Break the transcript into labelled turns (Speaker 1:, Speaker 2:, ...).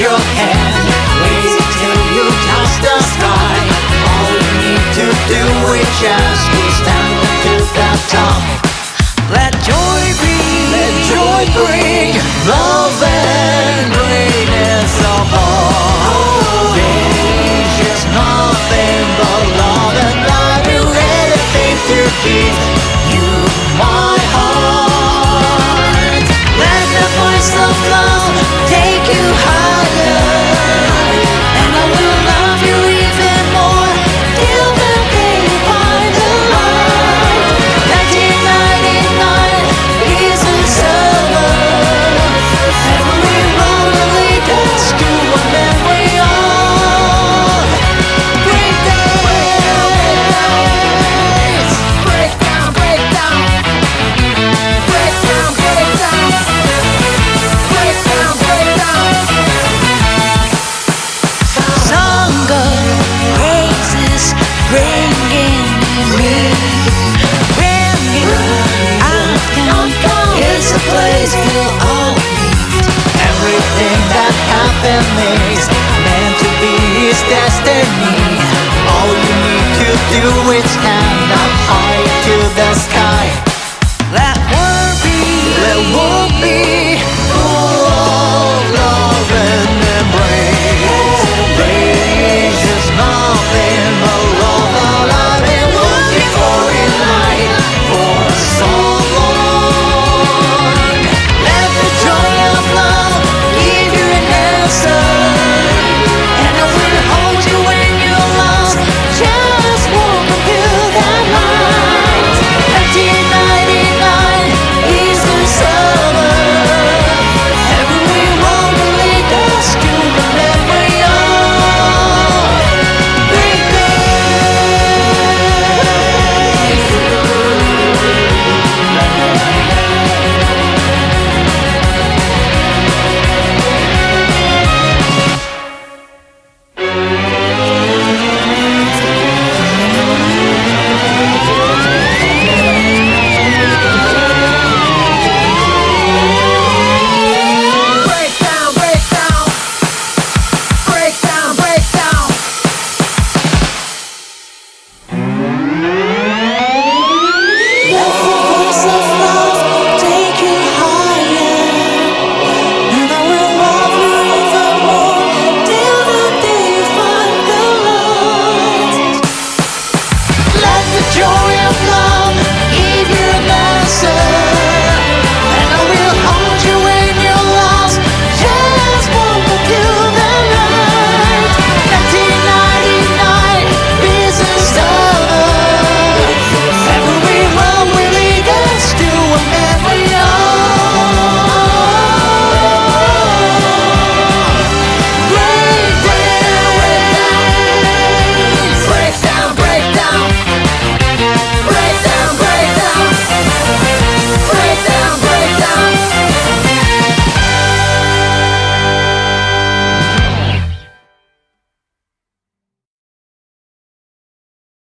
Speaker 1: your hand. Wait till you touch the sky. All you need to do is just be standing to the top. Let joy bring, let joy bring love place we'll all meet. Everything that happened is meant to be is destiny. All you need to do is stand